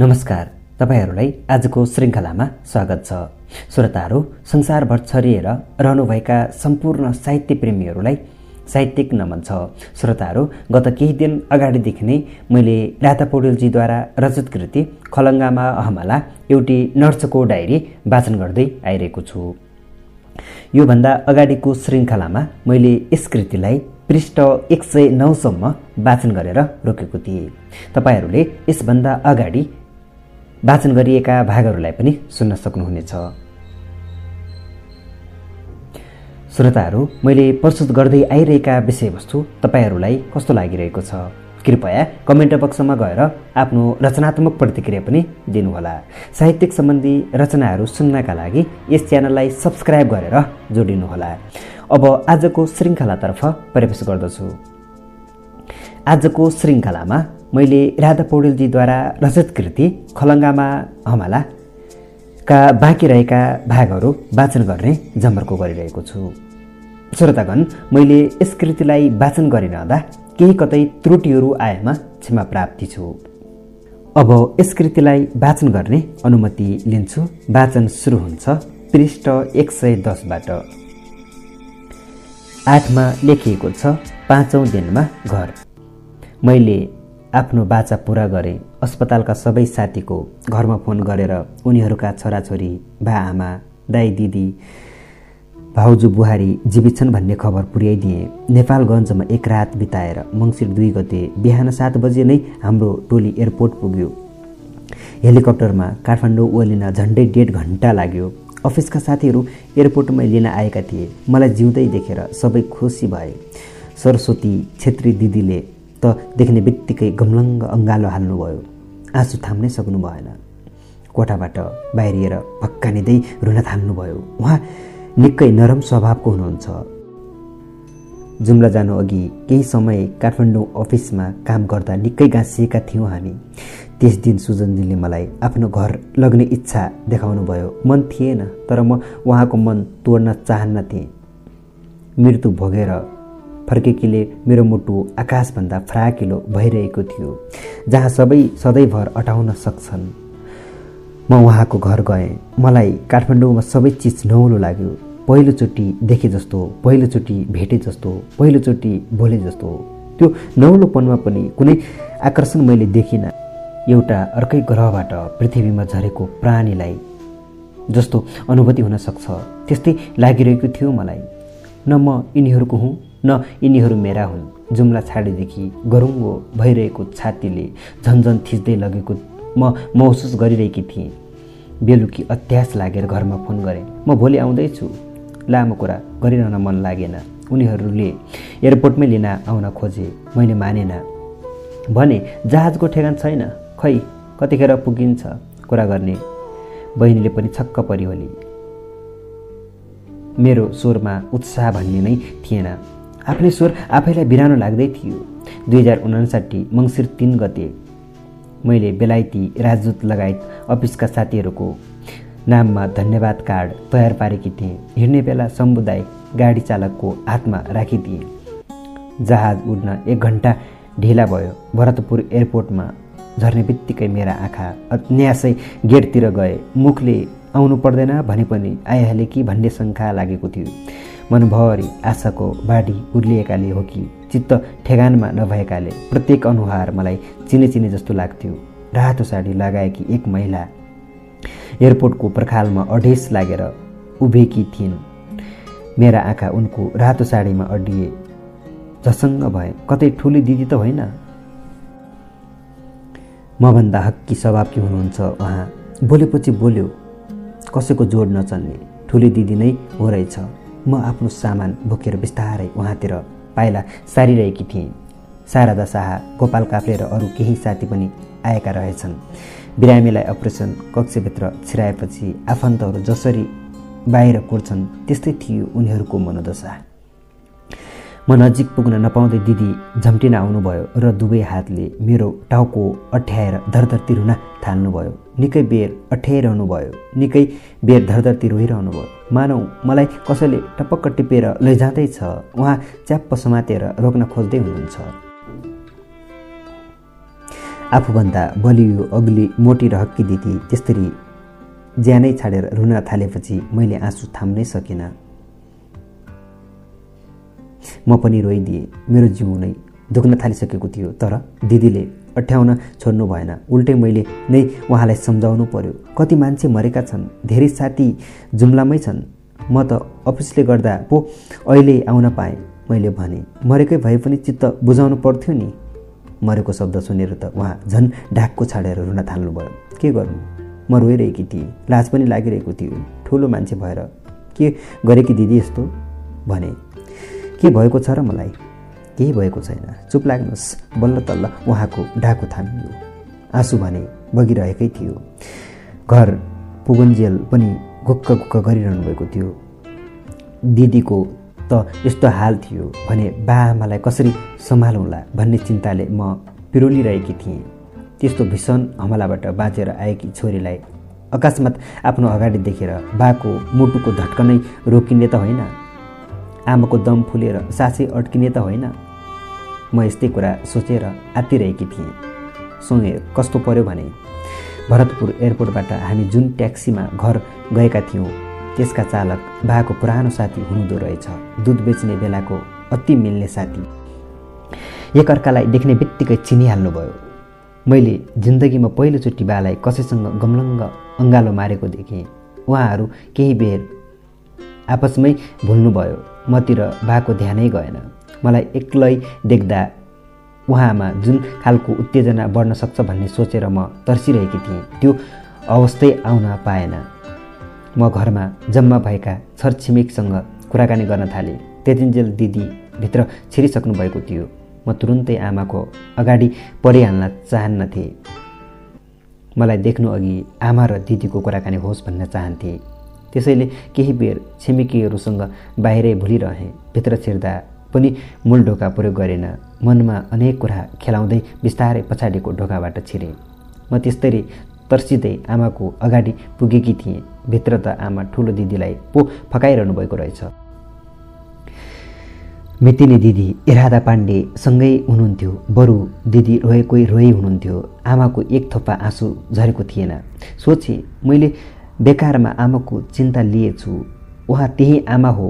नमस्कार तपाईँहरूलाई आजको श्रृङ्खलामा स्वागत छ। श्रोताहरू संसारभर छरिएर रहनुभएका सम्पूर्ण साहित्य प्रेमीहरूलाई साहित्यिक नमन छ। श्रोताहरू गत केही दिन अगाडिदेखि नै मैले राधा पौडेलजीद्वारा रचित कृति खलङ्गामा अहमाला एउटी नर्सको डायरी वाचन गर्दै आइरहेको छु। योभन्दा अगाडिको श्रृङ्खलामा मैले यस कृतिलाई पृष्ठ एक सय नौसम्म वाचन गरेर रोकेको थिएँ। तपाईँहरूले यसभन्दा अगाडि वाचन गरिएका भागहरूलाई पनि सुन्न सक्नुहुनेछ। श्रोताहरू मैले प्रस्तुत गर्दै आइरहेका विषयवस्तु तपाईँहरूलाई कस्तो लागिरहेको छ? कृपया कमेन्ट बक्समा गएर आफ्नो रचनात्मक प्रतिक्रिया पनि दिनुहोला। साहित्यिक सम्बन्धी रचनाहरू सुन्नका लागि यस च्यानललाई सब्सक्राइब गरेर जोडिनुहोला। अब आजको श्रृङ्खलातर्फ प्रवेश गर्दछु। आजको श्रृङ्खलामा मैले राधा पौडेलजीद्वारा रचित कृति खलङ्गामा हमालाका बाँकी रहेका भागहरू वाचन गर्ने जमर्को गरिरहेको छु। श्रोतागण मैले यस कृतिलाई वाचन गरिरहँदा केही कतै त्रुटिहरू आएमा क्षमा प्राप्ति छु। अब यस कृतिलाई वाचन गर्ने अनुमति लिन्छु। वाचन सुरु हुन्छ पृष्ठ एक सय दसबाट आठमा लेखिएको छ पाँचौँ दिनमा घर। मैले आफ्नो बाचा पुरा गरे अस्पतालका सबै साथीको घरमा फोन गरेर उनीहरूका छोराछोरी बा आमा दाई दिदी भाउजू बुहारी जीवित छन् भन्ने खबर पुर्याइदिए। नेपालगञ्जमा एक रात बिताएर मङ्सिर दुई गते बिहान सात बजे नै हाम्रो टोली एयरपोर्ट पुग्यो। हेलिकप्टरमा काठमाडौँ ओलिन झन्डै डेढ घन्टा लाग्यो। अफिसका साथीहरू एयरपोर्टमै लिन आएका थिए। मलाई जिउँदै देखेर सबै खुसी भए। सरस्वती छेत्री दिदीले त देख्ने बित्तिकै गमलङ्ग अङ्गालो हाल्नुभयो। आँसु थाम्नै सक्नु भएन। कोठाबाट बाहिरिएर भक्कानिँदै रुन थाल्नुभयो। उहाँ निकै नरम स्वभावको हुनुहुन्छ। जुम्ला जानु अघि केही समय काठमाडौँ अफिसमा काम गर्दा निकै गाँसिएका थियौँ हामी। त्यस दिन सुजनजीले मलाई आफ्नो घर लग्ने इच्छा देखाउनु भयो। मन थिएन तर म उहाँको मन तोड्न चाहन्न थिएँ मृत्यु भोगेर फर्केकीले मेरो मुटु आकाशभन्दा फ्राकिलो भइरहेको थियो जहाँ सबै सधैँभर अटाउन सक्छन्। म उहाँको घर गएँ। मलाई काठमाडौँमा सबै चिज नौलो लाग्यो। पहिलोचोटि देखे जस्तो पहिलोचोटि भेटे जस्तो पहिलोचोटि बोले जस्तो। त्यो नौलोपनमा पनि कुनै आकर्षण मैले देखिनँ। एउटा अर्कै ग्रहबाट पृथ्वीमा झरेको प्राणीलाई जस्तो अनुभूति हुन सक्छ त्यस्तै लागिरहेको थियो मलाई। न म यिनीहरूको हुँ न यिनीहरू मेरा हुन्। जुम्ला छाडेदेखि गरुङ्गो भइरहेको छातीले झन्झन थिच्दै लगेको म महसुस गरिरहेकी थिएँ। बेलुकी अत्यास लागेर घरमा फोन गरेँ म भोलि आउँदैछु। लामो कुरा गरिरहन मन लागेन उनीहरूले एयरपोर्टमै लिन आउन खोजे। मैले मानेन। भने जहाजको ठेगान छैन? खै कतिखेर पुगिन्छ कुरा गर्ने बहिनीले पनि छक्क परिहोली। मेरो स्वरमा उत्साह भन्ने नै थिएन। आफ्नै स्वर आफैलाई बिरानो लाग्दै थियो। दुई हजार उनासाठी मङ्सिर तिन गते। मैले बेलायती राजदूत लगायत अफिसका साथीहरूको नाममा धन्यवाद कार्ड तयार पारेकी थिएँ। हिँड्ने बेला समुदाय गाडी चालकको हातमा राखिदिएँ। जहाज उड्न एक घन्टा ढिला भयो। भरतपुर एयरपोर्टमा झर्ने बित्तिकै मेरा आँखा न्यासै गेटतिर गए। मुखले आउनु पर्दैन भने पनि आइहाले कि भन्ने शङ्का लागेको थियो। मनभरि आशाको बाढी उर्लिएकाले हो कि चित्त ठेगानमा नभएकाले प्रत्येक अनुहार मलाई चिने चिने जस्तो लाग्थ्यो। रातो साडी लगाएकी एक महिला एयरपोर्टको पर्खालमा अढेस लागेर उभिएकी थिइन्। मेरा आँखा उनको रातो साडीमा अडिए। झसङ्ग भए कतै ठुली दिदी त होइन। मभन्दा हक्की स्वभावकी हुनुहुन्छ उहाँ। बोलेपछि बोल्यो कसैको जोड नचल्ने ठुली दिदी नै हो रहेछ। म आफ्नो सामान बोकेर बिस्तारै उहाँतिर पाइला सारिरहेकी थिएँ। शारदा शाह गोपाल काफ्ले र अरू केही साथी पनि आएका रहेछन्। बिरामीलाई अपरेसन कक्षभित्र छिराएपछि आफन्तहरू जसरी बाहिर कुर्छन् त्यस्तै थियो उनीहरूको मनोदशा। म नजिक पुग्न नपाउँदै दिदी झम्टिन आउनुभयो र दुवै हातले मेरो टाउको अठ्याएर धरधरती रुन थाल्नुभयो। निकै बेर अठ्याइरहनु भयो निकै बेर धरधरती रोइरहनु भयो मानौ मलाई कसैले टपक्क टिपेर लैजाँदैछ। उहाँ च्याप्प समातेर रोक्न खोज्दै हुनुहुन्छ। आफूभन्दा बलियो अग्ली मोटी र हक्की दिदी त्यसरी ज्यानै छाडेर रुन थालेपछि मैले आँसु थाम्नै सकिनँ। म पनि रोइदिएँ। मेरो जिउ नै दुख्न थालिसकेको थियो तर दिदीले अठ्याउन छोड्नु भएन। उल्टै मैले नै उहाँलाई सम्झाउनु पर्यो। कति मान्छे मरेका छन् धेरै साथी जुम्लामै छन्। म त अफिसले गर्दा पो अहिले आउन पाएँ मैले भने। मरेकै भए पनि चित्त बुझाउनु पर्थ्यो नि। मरेको शब्द सुनेर त उहाँ झन् ढाकको छाडेर रुन थाल्नुभयो। के गर्नु? म रोइरहेकी थिएँ। लाज पनि लागिरहेको थियो। ठुलो मान्छे भएर के गरेकी दिदी यस्तो? भने के भएको छ र मलाई? केही भएको छैन। चुप लाग्नुहोस्। बल्ल तल्ल उहाँको ढाको थामियो। आँसु भने बगिरहेकै थियो। घर पुगुन्जेल पनि घुक्क घुक्क गरिरहनु भएको थियो। दिदीको त यस्तो हाल थियो भने बा आमालाई कसरी सम्हालौँला भन्ने चिन्ताले म पिरोलिरहेकी थिएँ। त्यस्तो भीषण हमलाबाट बाँचेर आएकी छोरीलाई अकस्मात आफ्नो अगाडि देखेर बाको मुटुको धड्कनै रोकिने त होइन। आमाको दम फुलेर सासै अड्किने त होइन। म यस्तै कुरा सोचेर आत्तिरहेकी थिएँ। सँगै कस्तो पर्यो भने भरतपुर एयरपोर्टबाट हामी जुन ट्याक्सीमा घर गएका थियौँ त्यसका चालक बाको पुरानो साथी हुनुहुँदो रहेछ। दुध बेच्ने बेलाको अति मिल्ने साथी। एकअर्कालाई देख्ने बित्तिकै चिनिहाल्नुभयो। मैले जिन्दगीमा पहिलोचोटि बालाई कसैसँग गमलङ्ग अङ्गालो मारेको देखेँ। उहाँहरू केही बेर आपसमै भुल्नुभयो। मतिर बाको ध्यानै गएन। मलाई एक्लै देख्दा उहाँमा जुन खालको उत्तेजना बढ्न सक्छ भन्ने सोचेर म तर्सिरहेकी थिएँ त्यो अवस्थै आउन पाएन। म घरमा जम्मा भएका छरछिमेकसँग कुराकानी गर्न थालेँ। त्यतिन्जेल दिदी भित्र छिरिसक्नु भएको थियो। म तुरुन्तै आमाको अगाडि परिहाल्न चाहन्नथेँ मलाई देख्नु अघि आमा र दिदीको कुराकानी होस् भन्न चाहन्थे। त्यसैले केही बेर छिमेकीहरूसँग बाहिरै भुलिरहेँ भित्र छिर्दा पनि मूल ढोका प्रयोग गरेन। मनमा अनेक कुरा खेलाउँदै बिस्तारै पछाडिको ढोकाबाट छिरेँ। म त्यस्तरी तर्सिँदै आमाको अगाडि पुगेकी थिएँ। भित्र त आमा ठुलो दिदीलाई पो फकाइरहनु भएको रहेछ। मितिनी दिदी इरादा पाण्डे सँगै हुनुहुन्थ्यो। बरु दिदी रोएकै रोइ हुनुहुन्थ्यो। आमाको एक थोपा आँसु झरेको थिएन। सोचे मैले बेकारमा आमाको चिन्ता लिएछु। उहाँ त्यही आमा हो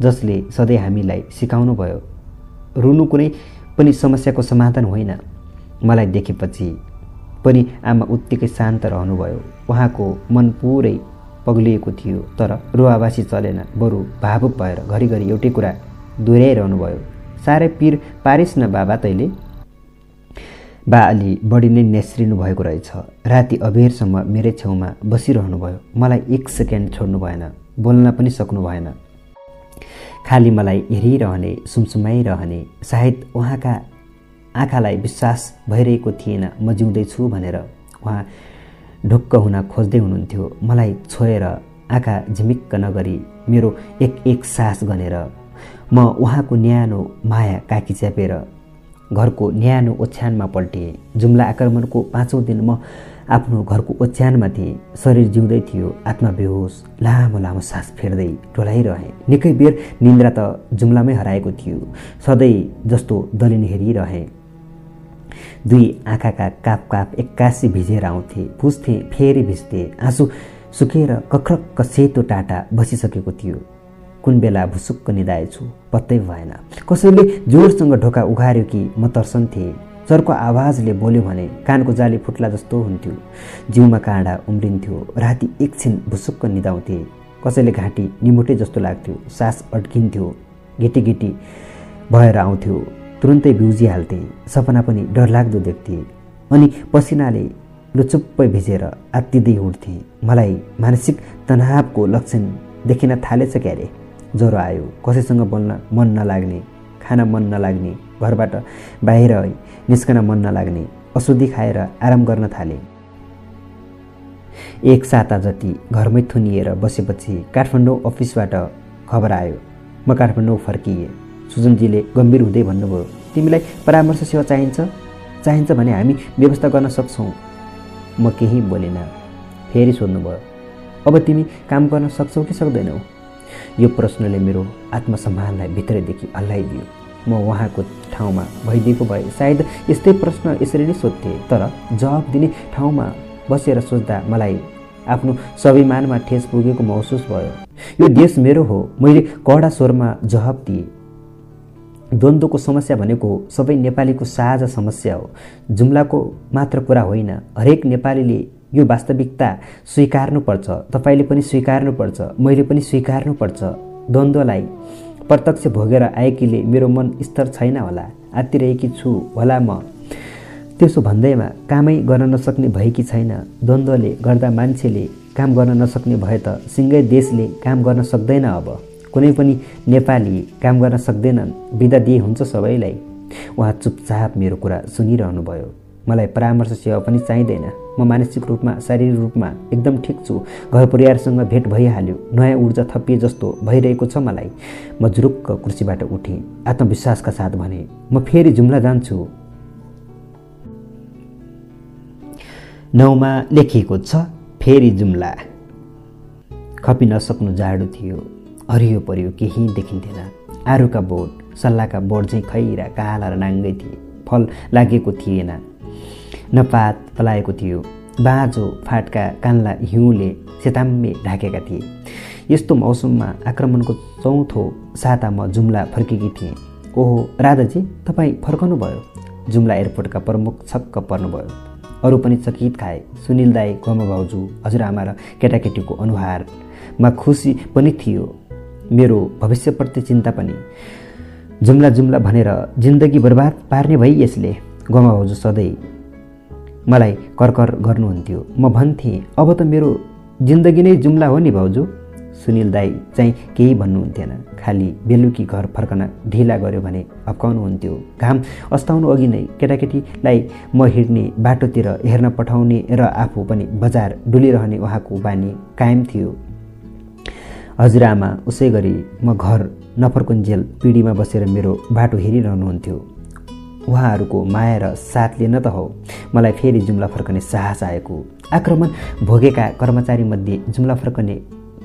जसले सधैँ हामीलाई सिकाउनु भयो रुनु कुनै पनि समस्याको समाधान होइन मलाई देखेपछि। पनि आमा उत्तिकै शान्त रहनुभयो। उहाँको मन पुरै पग्लिएको थियो तर रुवावासी चलेन। बरु भावुक भएर घरिघरि एउटै कुरा दोहोऱ्याइरहनु भयो साह्रै पिर पारिस् न बाबा तैँले। बा अलि बढी नै नेस्रिनु भएको रहेछ। राति अबेरसम्म मेरै छेउमा बसिरहनु भयो। मलाई एक सेकेन्ड छोड्नु भएन। बोल्न पनि सक्नु भएन। खालि मलाई हेरिरहने सुमसुमाइरहने सायद उहाँका आँखालाई विश्वास भइरहेको थिएन म जिउँदैछु भनेर उहाँ ढुक्क हुन खोज्दै हुनुहुन्थ्यो। मलाई छोएर आँखा झिमिक्क नगरी मेरो एक एक सास गनेर म उहाँको न्यानो माया काकी च्यापेर घरको न्यानो ओछ्यानमा पल्टिएँ जुम्ला आक्रमणको पाँचौँ दिन म आफ्नो घरको ओछ्यानमा थिएँ। शरीर जिउँदै थियो आत्मा बेहोस लामो लामो सास फेर्दै टोलाइरहेँ निकै बेर निन्द्रा त जुम्लामै हराएको थियो। सधैँ जस्तो दलिन हेरिरहेँ। दुई आँखाका काप काप एक्कासी भिजेर आउँथे। पुस्थे फेरि भिज्थे आँसु सुकेर कक्रक्क सेतो टाटा बसिसकेको थियो। कुन बेला भुसुक्क निधाएछु पत्तै भएन। कसैले जोरसँग ढोका उघार्यो कि म तर्सन्थेँ चर्को आवाजले बोल्यो भने कानको जाली फुट्ला जस्तो हुन्थ्यो। जिउमा काँडा उम्रिन्थ्यो। राति एकछिन भुसुक्क निधाउँथे कसैले घाँटी निमुटे जस्तो लाग्थ्यो। सास अड्किन्थ्यो। गिटी गिटी भएर आउँथ्यो। तुरुन्तै बिउजिहाल्थे सपना पनि डरलाग्दो देख्थे। अनि पसिनाले लुचुप्पै भिजेर आत्तिँदै उठ्थे। मलाई मानसिक तनावको लक्षण देखिन थालेछ क्यारे? ज्वरो आयो। कसैसँग बोल्न मन नलाग्ने खान मन नलाग्ने घरबाट बाहिर निस्कन मन नलाग्ने अशुद्धि खाएर आराम गर्न थाले। एक साता जति घरमै थुनिएर बसेपछि काठमाडौँ अफिसबाट खबर आयो। म काठमाडौँ फर्किएँ। सुजनजीले गम्भीर हुँदै भन्नुभयो तिमीलाई परामर्श सेवा चाहिन्छ? चाहिन्छ भने हामी व्यवस्था गर्न सक्छौँ। म केही बोलिनँ। फेरि सोध्नुभयो अब तिमी काम गर्न सक्छौ कि सक्दैनौ? यो प्रश्नले मेरो आत्मसम्मानलाई भित्रैदेखि हल्लाइदियो। म उहाँको ठाउँमा भइदिएको भए सायद यस्तै प्रश्न यसरी नै सोध्थेँ तर जवाब दिने ठाउँमा बसेर सोच्दा मलाई आफ्नो स्वाभिमानमा ठेस पुगेको महसुस भयो। यो देश मेरो हो मैले कडा स्वरमा जवाब दिएँ। द्वन्द्वको समस्या भनेको सबै नेपालीको साझा समस्या हो। जुम्लाको मात्र कुरा होइन हरेक नेपालीले यो वास्तविकता स्वीकार्नुपर्छ तपाईँले पनि स्वीकार्नुपर्छ मैले पनि स्वीकार्नुपर्छ। द्वन्द्वलाई प्रत्यक्ष भोगेर आएकीले मेरो मन स्तर छैन होला आत्तिरहेकी छु होला म। त्यसो भन्दैमा कामै गर्न नसक्ने भएकी छैन। द्वन्द्वले गर्दा मान्छेले काम गर्न नसक्ने भए त सिँगै देशले काम गर्न सक्दैन अब। कुनै पनि नेपाली काम गर्न सक्दैनन्। बिदा दिए हुन्छ सबैलाई। उहाँ चुपचाप मेरो कुरा सुनिरहनु भयो मलाई परामर्श सेवा पनि चाहिँदैन। म मानसिक रूपमा शारीरिक रूपमा एकदम ठिक छु। घर परिवारसँग भेट भइहाल्यो। नयाँ ऊर्जा थपिए जस्तो भइरहेको छ मलाई। म जुरुक्क कुर्सीबाट उठेँ। आत्मविश्वासका साथ भने म फेरि जुम्ला जान्छु। नौमा लेखिएको छ फेरि जुम्ला। खपि नसक्नु जाडो थियो। हरियो परियो केही देखिन्थेन। आरुका बोट सल्लाहका बोट चाहिँ खैरा काला र नाङ्गै थिए। फल लागेको थिएन। नपात पलाएको थियो। बाँझो फाटका कान्ला हिउँले सेताम्बे ढाकेका थिए। यस्तो मौसममा आक्रमणको चौथो साता म जुम्ला फर्केकी थिएँ। ओहो राधाजी तपाईँ फर्कनु भयो जुम्ला एयरपोर्टका प्रमुख छक्क पर्नुभयो। अरू पनि चकित खाए। सुनिल दाई गम भाउजू हजुरआमा र केटाकेटीको अनुहारमा खुसी पनि थियो। मेरो भविष्यप्रति चिन्ता पनि। जुम्ला जुम्ला भनेर जिन्दगी बर्बाद पार्ने भई यसले। गमा भाउजू सधैँ मलाई करकर गर्नुहुन्थ्यो। म भन्थेँ अब त मेरो जिन्दगी नै जुम्ला हो नि भाउजू। सुनिल दाई चाहिँ केही भन्नुहुन्थेन। खालि बेलुकी घर फर्कन ढिला गर्यो भने हप्काउनुहुन्थ्यो घाम अस्ताउनु अघि नै केटाकेटीलाई म हिँड्ने बाटोतिर हेर्न पठाउने र आफू पनि बजार डुलिरहने उहाँको बानी कायम थियो। हजुरआमा उसै गरी म घर नफर्कुन्जेल पिँढीमा बसेर मेरो बाटो हेरिरहनुहुन्थ्यो। उहाँहरूको माया र साथले न त हो। मलाई फेरि जुम्ला फर्कने साहस आएको। आक्रमण भोगेका कर्मचारीमध्ये जुम्ला फर्कने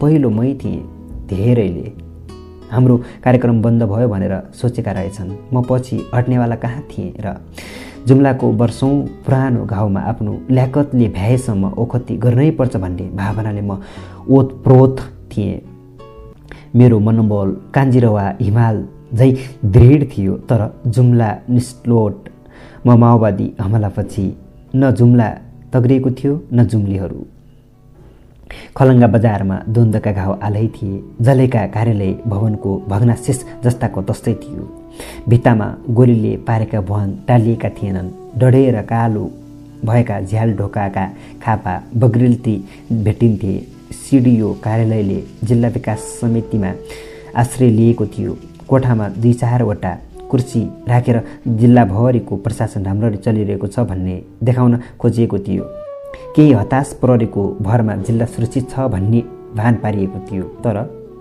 पहिलो मै थिएँ धेरैले। हाम्रो कार्यक्रम बन्द भयो भनेर सोचेका रहेछन्। म पछि हट्नेवाला कहाँ थिएँ र जुम्लाको वर्षौँ पुरानो घाउमा आफ्नो ल्याकतले भ्याएसम्म ओखती गर्नै पर्छ भन्ने भावनाले म ओतप्रोत थिएँ। मेरो मनोबल कान्जिरवा हिमाल झै दृढ थियो तर जुम्ला निस्लोट म माओवादी हमलापछि न जुम्ला तग्रिएको थियो न जुम्लीहरू। खलङ्गा बजारमा द्वन्द्वका घाउ आलै थिए जलेका कार्यालय भवनको भग्नाशेष जस्ताको तस्तै थियो। भित्तामा गोलीले पारेका भुवाङ टालिएका थिएनन्। डढेर कालो भएका झ्याल ढोकाका खापा बग्रिल्ती भेटिन्थे। सिडिओ कार्यालयले जिल्ला विकास समितिमा आश्रय लिएको थियो। कोठामा दुई चारवटा कुर्सी राखेर जिल्लाभरिको प्रशासन राम्ररी चलिरहेको छ भन्ने देखाउन खोजिएको थियो। केही हताश प्रहरीको भरमा जिल्ला सुरक्षित छ भन्ने भान पारिएको थियो तर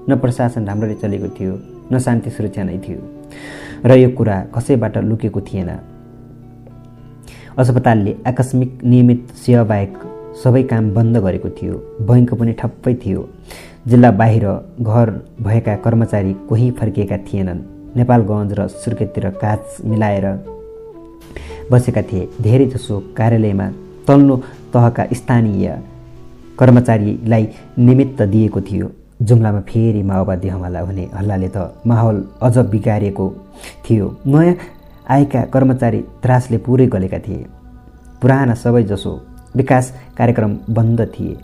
न प्रशासन राम्ररी चलेको थियो न शान्ति सुरक्षा नै थियो। र यो कुरा कसैबाट लुकेको थिएन। अस्पतालले आकस्मिक नियमित सेवा बाहेक सबै काम बन्द गरेको थियो बैङ्क पनि ठप्पै थियो। जिल्ला बाहिर घर भएका कर्मचारी कोही फर्किएका थिएनन्। नेपालगञ्ज र सुर्खेततिर काच मिलाएर बसेका थिए। धेरैजसो कार्यालयमा तल्लो तहका स्थानीय कर्मचारीलाई निमित्त दिएको थियो। जुम्लामा फेरि माओवादी हमला हुने हल्लाले त माहौल अझ बिगारिएको थियो। नयाँ आएका कर्मचारी त्रासले पुरै गलेका थिए। पुराना सबैजसो विकास कार्यक्रम बन्द थिए।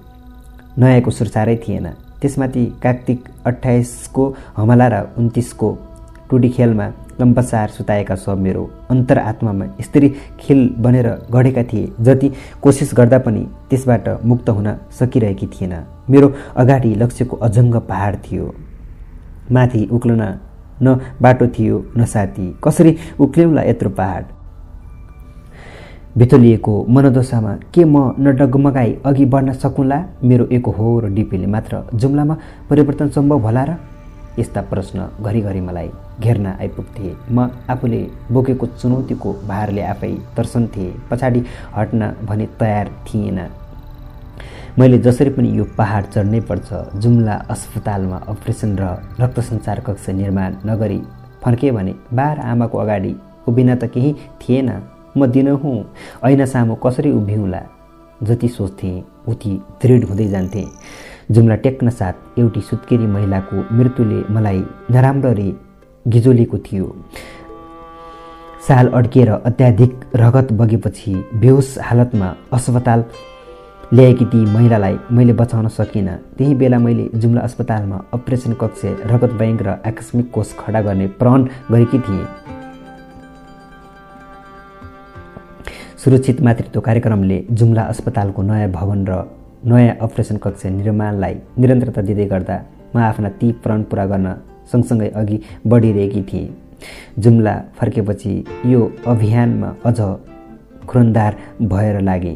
नयाँको सुरसारै थिएन। त्यसमाथि कार्तिक अठाइसको हमला र उन्तिसको टुडी खेलमा लम्पसार सुताएका सब मेरो अन्तरआत्मामा स्त्री खेल बनेर गढेका थिए जति कोसिस गर्दा पनि त्यसबाट मुक्त हुन सकिरहेकी थिएन। मेरो अगाडि लक्ष्यको अजङ्ग पहाड थियो। माथि उक्लन न बाटो थियो न साथी। कसरी उक्ल्यौँला यत्रो पहाड? भितोलिएको मनोदशामा के म न डगमगाई अघि बढ्न सकुँला? मेरो एक हो र डिपीले मात्र जुम्लामा परिवर्तन सम्भव होला र यस्ता प्रश्न घरिघरि मलाई घेर्न आइपुग्थे। म आफूले बोकेको चुनौतीको भारले आफै तर्सन्थे। पछाडि हट्न भने तयार थिएन। मैले जसरी पनि यो पहाड चढ्नै पर्छ जुम्ला अस्पतालमा अपरेसन र रक्त सञ्चार कक्ष निर्माण नगरी फर्केँ भने बार आमाको अगाडि उभिन त केही थिएन। म दिनहुँ ऐना सामु कसरी उभिउँला जति सोच्थेँ उति दृढ हुँदै जान्थेँ। जुम्ला टेक्न साथ एउटी सुत्केरी महिलाको मृत्युले मलाई नराम्ररी गिजोलेको थियो। साल अड्किएर अत्याधिक रगत बगेपछि बेहोस हालतमा अस्पताल ल्याएकी ती महिलालाई मैले बचाउन सकिनँ। त्यही बेला मैले जुम्ला अस्पतालमा अपरेसन कक्ष रगत ब्याङ्क र आकस्मिक कोष खडा गर्ने प्रण गरेकी थिएँ। सुरक्षित मातृत्व कार्यक्रमले जुम्ला अस्पतालको नयाँ भवन र नयाँ अपरेसन कक्ष निर्माणलाई निरन्तरता दिँदै गर्दा म आफ्ना ती प्रण पुरा गर्न सँगसँगै अघि बढिरहेकी थिएँ। जुम्ला फर्केपछि यो अभियानमा अझ खुरन्दार भएर लागे।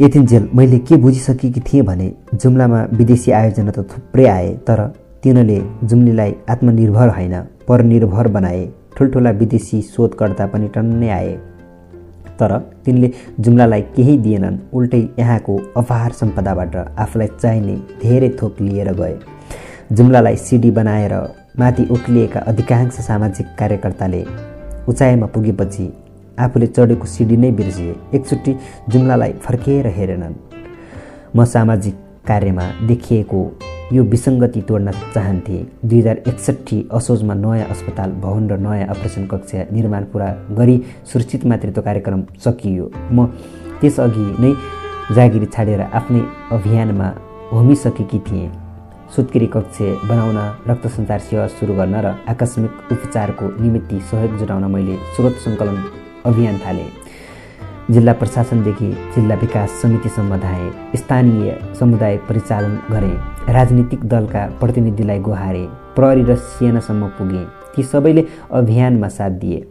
यतिन्जेल मैले के बुझिसकेकी थिएँ भने जुम्लामा विदेशी आयोजना त थुप्रै आए तर तिनले जुम्लीलाई आत्मनिर्भर होइन परनिर्भर बनाए। ठुल्ठुला विदेशी शोधकर्ता पनि टन्नै आए। तर तिनले जुम्लालाई केही दिएनन् उल्टै यहाँको अपार सम्पदाबाट आफूलाई चाहिने धेरै थोक लिएर गए। जुम्लालाई सिडी बनाएर माथि उक्लिएका अधिकांश सामाजिक कार्यकर्ताले उचाइमा पुगेपछि आफूले चढेको सिडी नै बिर्सिए। एकचोटि जुम्लालाई फर्किएर हेरेनन्। म सामाजिक कार्यमा देखिएको यो विसङ्गति तोड्न चाहन्थे। दुई हजार एकसट्ठी असोजमा नयाँ अस्पताल भवन र नयाँ अपरेसन कक्ष निर्माण पुरा गरी सुरक्षित मातृत्व कार्यक्रम सकियो। म त्यसअघि नै जागिरी छाडेर आफ्नै अभियानमा होमिसकेकी थिएँ। सुत्केरी कक्ष बनाउन रक्त सञ्चार सेवा सुरु गर्न र आकस्मिक उपचारको निमित्त सहयोग जुटाउन मैले स्रोत सङ्कलन अभियान थाले। जिल्ला प्रशासनदेखि जिल्ला विकास समितिसम्म धाए। स्थानीय समुदाय परिचालन गरे। राजनीतिक दलका प्रतिनिधिलाई गुहारे प्रहरी र सेनासम्म पुगे। ती सबैले अभियानमा साथ दिए।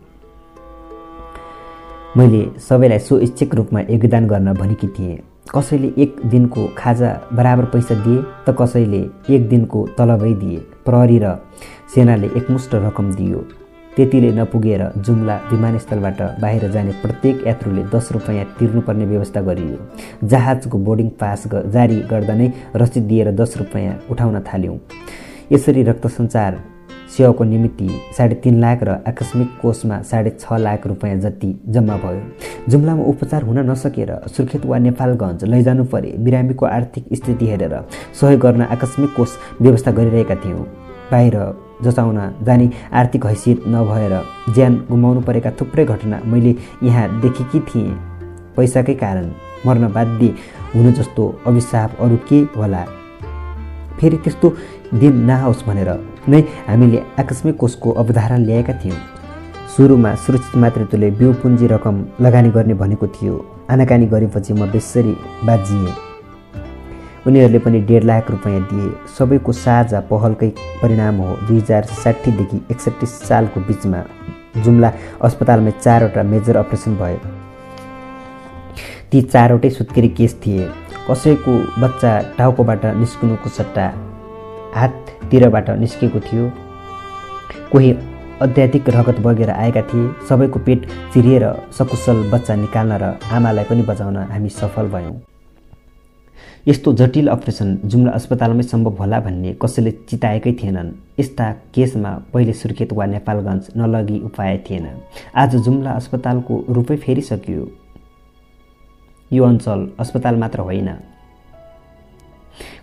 मैले सबैलाई सो इच्छिक रूपमा योगदान गर्न भनेकी थिएँ। कसैले एक दिनको खाजा बराबर पैसा दिए त कसैले एक दिनको तलबै दिए। प्रहरी र सेनाले एकमुष्ट रकम दियो। त्यतिले नपुगेर जुम्ला विमानस्थलबाट बाहिर जाने प्रत्येक यात्रुले दस रुपियाँ तिर्नुपर्ने व्यवस्था गरियो। जहाजको बोर्डिङ पास जारी गर्दा नै रसिद दिएर दस रुपियाँ उठाउन थाल्यौँ। यसरी रक्त सञ्चार सेवाको निमित्ति साढे तिन लाख र आकस्मिक कोषमा साढे छ लाख रुपियाँ जति जम्मा भयो। जुम्लामा उपचार हुन नसकेर सुर्खेत वा नेपालगञ्ज लैजानु परे बिरामीको आर्थिक स्थिति हेरेर सहयोग गर्न आकस्मिक कोष व्यवस्था गरिरहेका थियौँ। बाहिर जचाउन जाने आर्थिक हैसियत नभएर ज्यान गुमाउनु परेका थुप्रै घटना मैले यहाँ देखेकी थिएँ। पैसाकै कारण मर्न बाध्य हुनु जस्तो अभिशाप अरू के होला? फेरि त्यस्तो दिन नआओस् भनेर नै हामीले आकस्मिक कोषको अवधारणा ल्याएका थियौँ। सुरुमा सुरक्षित मातृत्वले बिउ पुँजी रकम लगानी गर्ने भनेको थियो। आनाकानी गरेपछि म बेसरी बाजिएँ उनीहरूले पनि डेढ लाख रुपियाँ दिए। सबैको साझा पहलकै परिणाम हो। दुई हजार साठीदेखि एकसट्ठी सालको बिचमा जुम्ला अस्पतालमा चारवटा मेजर अपरेसन भए ती चारवटै सुत्केरी केस थिए। कसैको बच्चा टाउकोबाट निस्किनुको सट्टा हाततिरबाट निस्केको थियो। कोही अत्याधिक रगत बगेर आएका थिए। सबैको पेट चिरिएर सकुशल बच्चा निकाल्न र आमालाई पनि बचाउन हामी सफल भयौँ। यस्तो जटिल अपरेसन जुम्ला अस्पतालमै सम्भव होला भन्ने कसैले चिताएकै थिएनन्। यस्ता केसमा पहिले सुर्खेत वा नेपालगञ्ज नलगी उपाय थिएन। आज जुम्ला अस्पतालको रूपै फेरिसकियो। यो अञ्चल अस्पताल मात्र होइन।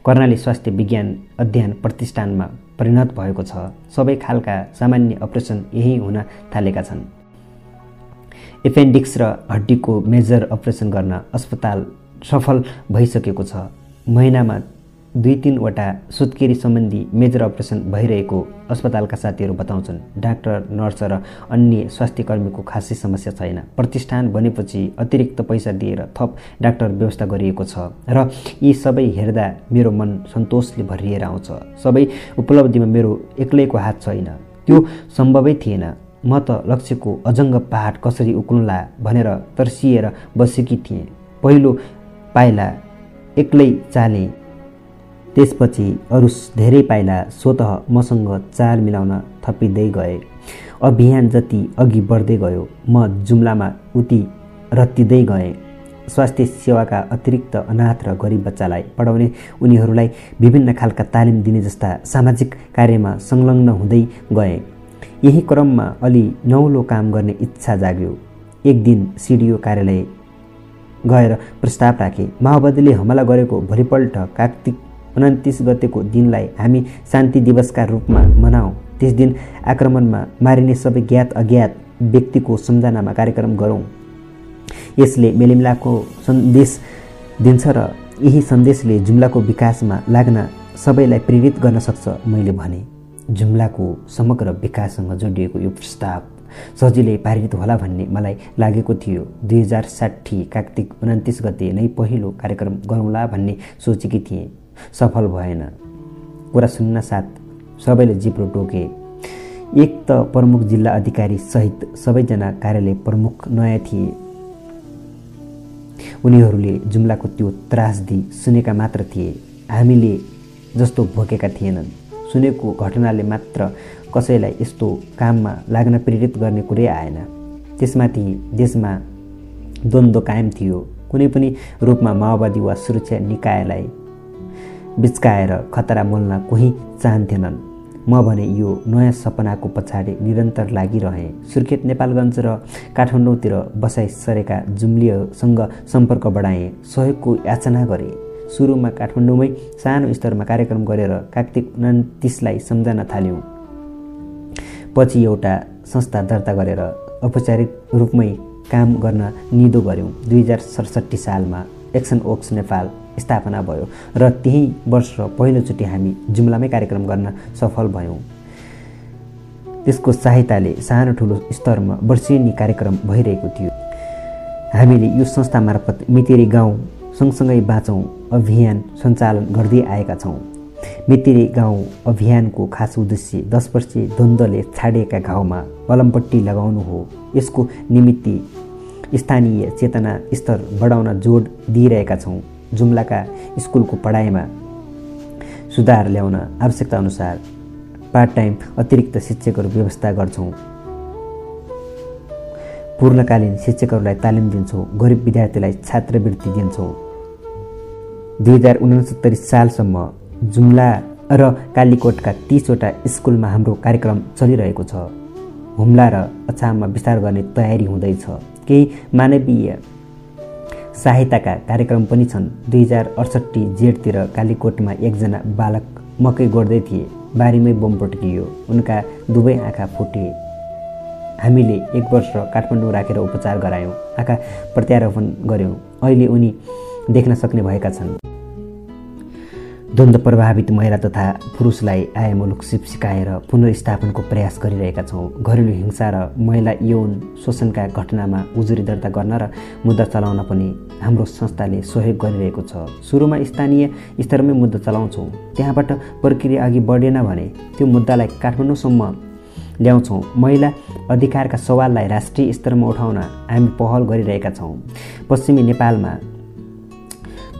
कर्णाली स्वास्थ्य विज्ञान अध्ययन प्रतिष्ठानमा परिणत भएको छ। सबै खालका सामान्य अपरेसन यही हुन थालेका छन्। एपेन्डिक्स र हड्डीको मेजर अपरेसन गर्न अस्पताल सफल भइसकेको छ। महिनामा दुई तिनवटा सुत्केरी सम्बन्धी मेजर अपरेसन भइरहेको अस्पतालका साथीहरू बताउँछन्। डाक्टर नर्स र अन्य स्वास्थ्य कर्मीको खासै समस्या छैन। प्रतिष्ठान बनेपछि अतिरिक्त पैसा दिएर थप डाक्टर व्यवस्था गरिएको छ र यी सबै हेर्दा मेरो मन सन्तोषले भरिएर आउँछ। सबै उपलब्धिमा मेरो एक्लैको हात छैन। त्यो सम्भवै थिएन। म त लक्ष्यको अजङ्ग पहाड कसरी उक्लुला भनेर तर्सिएर बसेकी थिएँ। पहिलो पाइला एक्लै चाले। त्यसपछि अरू धेरै पाइला स्वत मसँग चाल मिलाउन थपिँदै गए। अभियान जति अघि बढ्दै गयो म जुम्लामा उति रत्तिँदै गएँ। स्वास्थ्य सेवाका अतिरिक्त अनाथ र गरिब बच्चालाई पढाउने उनीहरूलाई विभिन्न खालका तालिम दिने जस्ता सामाजिक कार्यमा संलग्न हुँदै गए। यही क्रममा अलि नौलो काम गर्ने इच्छा जाग्यो। एक दिन सिडिओ कार्यालय गएर प्रस्ताव राखे। माओवादीले हमला गरेको भोलिपल्ट कार्तिक उन्तिस गतेको दिनलाई हामी शान्ति दिवसका रूपमा मनाऊ। त्यस दिन आक्रमणमा मारिने सबै ज्ञात अज्ञात व्यक्तिको सम्झनामा कार्यक्रम गरौँ। यसले मेलिमिलाको सन्देश दिन्छ र यही सन्देशले जुम्लाको विकासमा लाग्न सबैलाई प्रेरित गर्न सक्छ मैले भने। जुम्लाको समग्र विकाससँग जोडिएको यो प्रस्ताव। सजिलै पारित होला भन्ने मलाई लागेको थियो। दुई हजार साठी कार्तिक उन्तिस गते नै पहिलो कार्यक्रम गरौँला भन्ने सोचेकी थिएँ। सफल भएन। कुरा सुन्न साथ सबैले जिब्रो टोके। एक त प्रमुख जिल्ला अधिकारी सहित सबैजना कार्यालय प्रमुख नयाँ थिए। उनीहरूले जुम्लाको त्यो त्रासदी सुनेका मात्र थिए। हामीले जस्तो भोकेका थिएनन्। सुनेको घटनाले मात्र कसैलाई यस्तो काममा लाग्न प्रेरित गर्ने कुरै आएन। त्यसमाथि देशमा द्वन्द्व कायम थियो। कुनै पनि रूपमा माओवादी वा सुरक्षा निकायलाई बिच्काएर खतरा मोल्न कोही चाहन्थेनन्। म भने यो नयाँ सपनाको पछाडि निरन्तर लागिरहेँ। सुर्खेत नेपालगञ्ज र काठमाडौँतिर बसाइ सरेका जुम्लीहरूसँग सम्पर्क बढाएँ सहयोगको याचना गरेँ। सुरुमा काठमाडौँमै सानो स्तरमा कार्यक्रम गरेर कार्तिक उन्तिसलाई सम्झन थाल्यौँ। पछि एउटा संस्था दर्ता गरेर औपचारिक रूपमै काम गर्न निदो गऱ्यौँ दुई हजार सडसट्ठी सालमा एक्सन ओक्स नेपाल स्थापना भयो र त्यही वर्ष पहिलोचोटि हामी जुम्लामै कार्यक्रम गर्न सफल भयौँ। त्यसको सहायताले सानो ठुलो स्तरमा वर्षेनी कार्यक्रम भइरहेको थियो। हामीले यो संस्था मार्फत मितेरी गाउँ सँगसँगै बाँचौँ अभियान सञ्चालन गर्दै आएका छौँ। मितिरे गाउँ अभियानको खास उद्देश्य दस वर्षीय द्वन्द्वले छाडिएका घाउमा पलमपट्टि लगाउनु हो। यसको निमित्त स्थानीय चेतना स्तर बढाउन जोड दिइरहेका छौँ। जुम्लाका स्कुलको पढाइमा सुधार ल्याउन आवश्यकता अनुसार पार्ट टाइम अतिरिक्त शिक्षकहरू व्यवस्था गर्छौँ। पूर्णकालीन शिक्षकहरूलाई तालिम दिन्छौँ गरिब विद्यार्थीलाई छात्रवृत्ति दिन्छौँ। दुई हजार उनसत्तरी सालसम्म जुम्ला र कालीकोटका तिसवटा स्कुलमा हाम्रो कार्यक्रम चलिरहेको छ। हुम्ला र अछाममा विस्तार गर्ने तयारी हुँदैछ। केही मानवीय सहायताका कार्यक्रम पनि छन्। दुई हजार अडसट्ठी जेठतिर कालीकोटमा एकजना बालक मकै गोड्दै थिए। बारीमै बम पट्कियो उनका दुवै आँखा फुटे। हामीले एक वर्ष काठमाडौँ राखेर उपचार गरायौँ। आँखा प्रत्यारोपण गऱ्यौँ। अहिले उनी देख्न सक्ने भएका छन्। द्वन्द्व प्रभावित महिला तथा पुरुषलाई आयमुलुक सिप सिकाएर पुनर्स्थापनको प्रयास गरिरहेका छौँ। घरेलु हिंसा र महिला यौन शोषणका घटनामा उजुरी दर्ता गर्न र मुद्दा चलाउन पनि हाम्रो संस्थाले सहयोग गरिरहेको छ। सुरुमा स्थानीय स्तरमै मुद्दा चलाउँछौँ। त्यहाँबाट प्रक्रिया अघि बढेन भने त्यो मुद्दालाई काठमाडौँसम्म ल्याउँछौँ। महिला अधिकारका सवाललाई राष्ट्रिय स्तरमा उठाउन हामी पहल गरिरहेका छौँ। पश्चिमी नेपालमा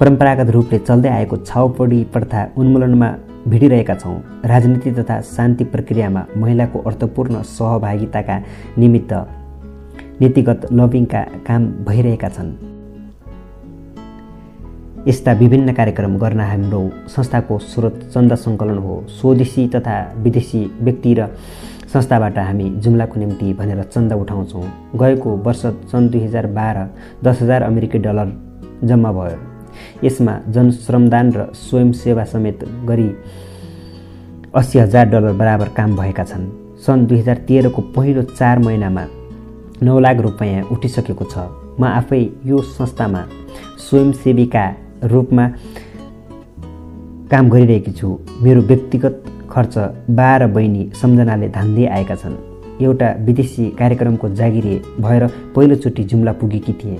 परम्परागत रूपले चल्दै आएको छाउपडी प्रथा उन्मूलनमा भिडिरहेका छौँ। राजनीति तथा शान्ति प्रक्रियामा महिलाको अर्थपूर्ण सहभागिताका निमित्त नीतिगत लबिङका काम भइरहेका छन्। यस्ता विभिन्न कार्यक्रम गर्न हाम्रो संस्थाको स्रोत चन्दा सङ्कलन हो। स्वदेशी तथा विदेशी व्यक्ति र संस्थाबाट हामी जुम्लाको निम्ति भनेर चन्दा उठाउँछौँ। गएको वर्ष सन् दुई हजार बाह्र दस हजार अमेरिकी डलर जम्मा भयो। यसमा जनश्रमदान र स्वयंसेवा समेत गरी अस्सी हजार डलर बराबर काम भएका छन्। सन् दुई हजार तेह्रको पहिलो चार महिनामा नौ लाख रुपियाँ उठिसकेको छ। म आफै यो संस्थामा स्वयंसेवीका रूपमा काम गरिरहेकी छु। मेरो व्यक्तिगत खर्च बाह्र बहिनी सम्झनाले धान्दै आएका छन्। एउटा विदेशी कार्यक्रमको जागिरे भएर पहिलोचोटि जुम्ला पुगेकी थिएँ।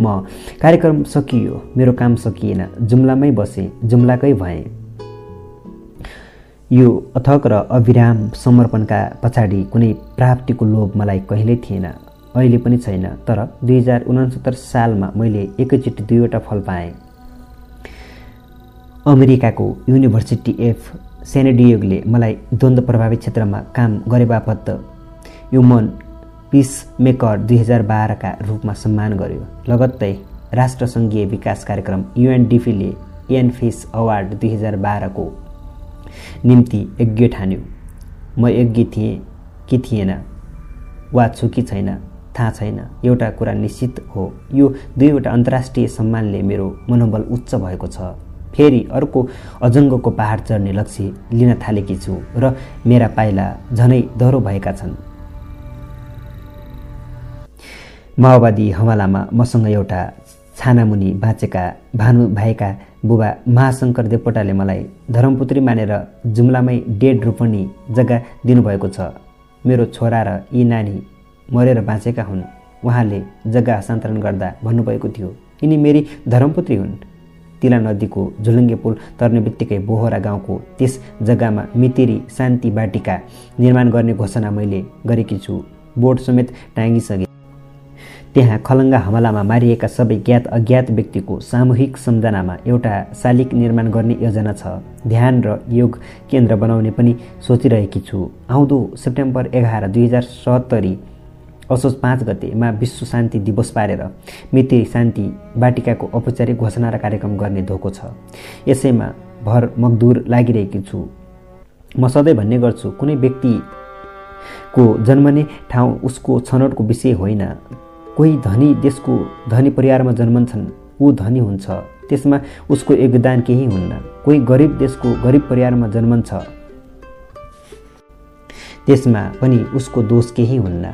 म कार्यक्रम सकियो मेरो काम सकिएन जुम्लामै बसेँ जुम्लाकै भएँ। यो अथक र अविराम समर्पणका पछाडि कुनै प्राप्तिको लोभ मलाई कहिल्यै थिएन अहिले पनि छैन तर दुई हजार उनसत्तर सालमा मैले एकैचोटि दुईवटा फल पाएँ। अमेरिकाको युनिभर्सिटी एफ सेनेडियोगले मलाई द्वन्द्व प्रभावित क्षेत्रमा काम गरे बापत यो मन पिस मेकर दुई हजार बाह्रका रूपमा सम्मान गर्यो। लगत्तै राष्ट्रसङ्घीय विकास कार्यक्रम युएनडिपीले एनफिस अवार्ड दुई हजार बाह्रको निम्ति यज्ञ ठान्यो। म यज्ञ थिएँ कि थिएन? वा छु कि छैन? थाहा छैन। एउटा कुरा निश्चित हो यो दुईवटा अन्तर्राष्ट्रिय सम्मानले मेरो मनोबल उच्च भएको छ। फेरि अर्को अजङ्गको पहाड चढ्ने लक्ष्य लिन थालेकी छु र मेरा पाइला झनै दह्रो भएका छन्। माओवादी हमलामा मसँग एउटा छानामुनि बाँचेका भानु भाइका बुबा महाशङ्कर देवकोटाले मलाई धरमपुत्री मानेर जुम्लामै डेड रूपणी जग्गा दिनुभएको छ। मेरो छोरा र यी नानी मरेर बाँचेका हुन्। उहाँले जग्गा हस्तान्तरण गर्दा भन्नुभएको थियो यिनी मेरी धरमपुत्री हुन्। तिला नदीको झुलुङ्गे पुल तर्ने बित्तिकै बोहरा गाउँको त्यस जग्गामा मितेरी शान्ति बाटिका निर्माण गर्ने घोषणा मैले गरेकी छु। बोर्ड समेत टाँगिसके त्यहाँ खलङ्गा हमलामा मारिएका सबै ज्ञात अज्ञात व्यक्तिको सामूहिक सम्झनामा एउटा शालिक निर्माण गर्ने योजना छ। ध्यान र योग केन्द्र बनाउने पनि सोचिरहेकी छु। आउँदो सेप्टेम्बर एघार दुई हजार सत्तरी असोज पाँच गतेमा विश्व शान्ति दिवस पारेर मिति शान्ति बाटिकाको औपचारिक घोषणा र कार्यक्रम गर्ने धोको छ। यसैमा भर मगदुर लागिरहेकी छु। म सधैँ भन्ने गर्छु कुनै व्यक्तिको जन्मने ठाउँ उसको छनौटको विषय होइन। कोही धनी देशको धनी परिवारमा जन्मन्छन् ऊ धनी हुन्छ। त्यसमा उसको योगदान केही हुन्न। कोही गरिब देशको गरिब परिवारमा जन्मन्छ। त्यसमा पनि उसको दोष केही हुन्न।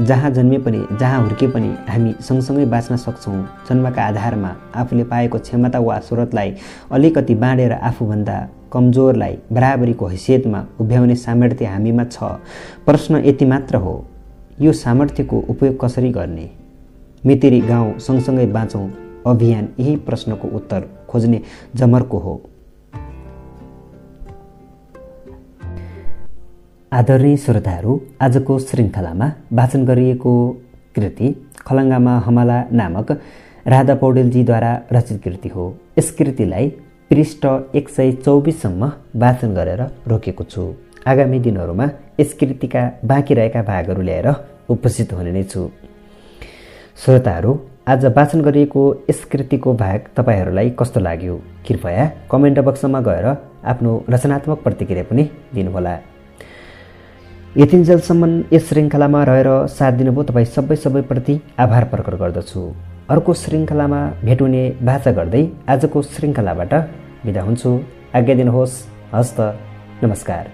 जहाँ जन्मे पनि जहाँ हुर्के पनि हामी सँगसँगै बाँच्न सक्छौँ। जन्मका आधारमा आफूले पाएको क्षमता वा स्रोतलाई अलिकति बाँडेर आफूभन्दा कमजोरलाई बराबरीको हैसियतमा उभ्याउने सामर्थ्य हामीमा छ। प्रश्न यति मात्र हो यो सामर्थ्यको उपयोग कसरी गर्ने? मितेरी गाउँ सँगसँगै बाँचौँ अभियान यही प्रश्नको उत्तर खोज्ने जमर्को हो। आदरणीय श्रोताहरू आजको श्रृङ्खलामा वाचन गरिएको कृति खलङ्गामा हमला नामक राधा पौडेलजीद्वारा रचित कृति हो। यस कृतिलाई पृष्ठ एक सय चौबिससम्म वाचन गरेर रोकेको छु। आगामी दिनहरूमा यस कृतिका बाँकी रहेका भागहरू ल्याएर उपस्थित हुने नै छु। श्रोताहरू आज वाचन गरिएको यस कृतिको भाग तपाईँहरूलाई कस्तो लाग्यो? कृपया कमेन्ट बक्समा गएर आफ्नो रचनात्मक प्रतिक्रिया पनि दिनुहोला। यतिन्जेलसम्म यस श्रृङ्खलामा रहेर साथ दिनुभयो तपाईँ सबै सबैप्रति आभार प्रकट गर्दछु। अर्को श्रृङ्खलामा भेट हुने बाचा गर्दै आजको श्रृङ्खलाबाट बिदा हुन्छु। आज्ञा दिनुहोस् हस्त नमस्कार।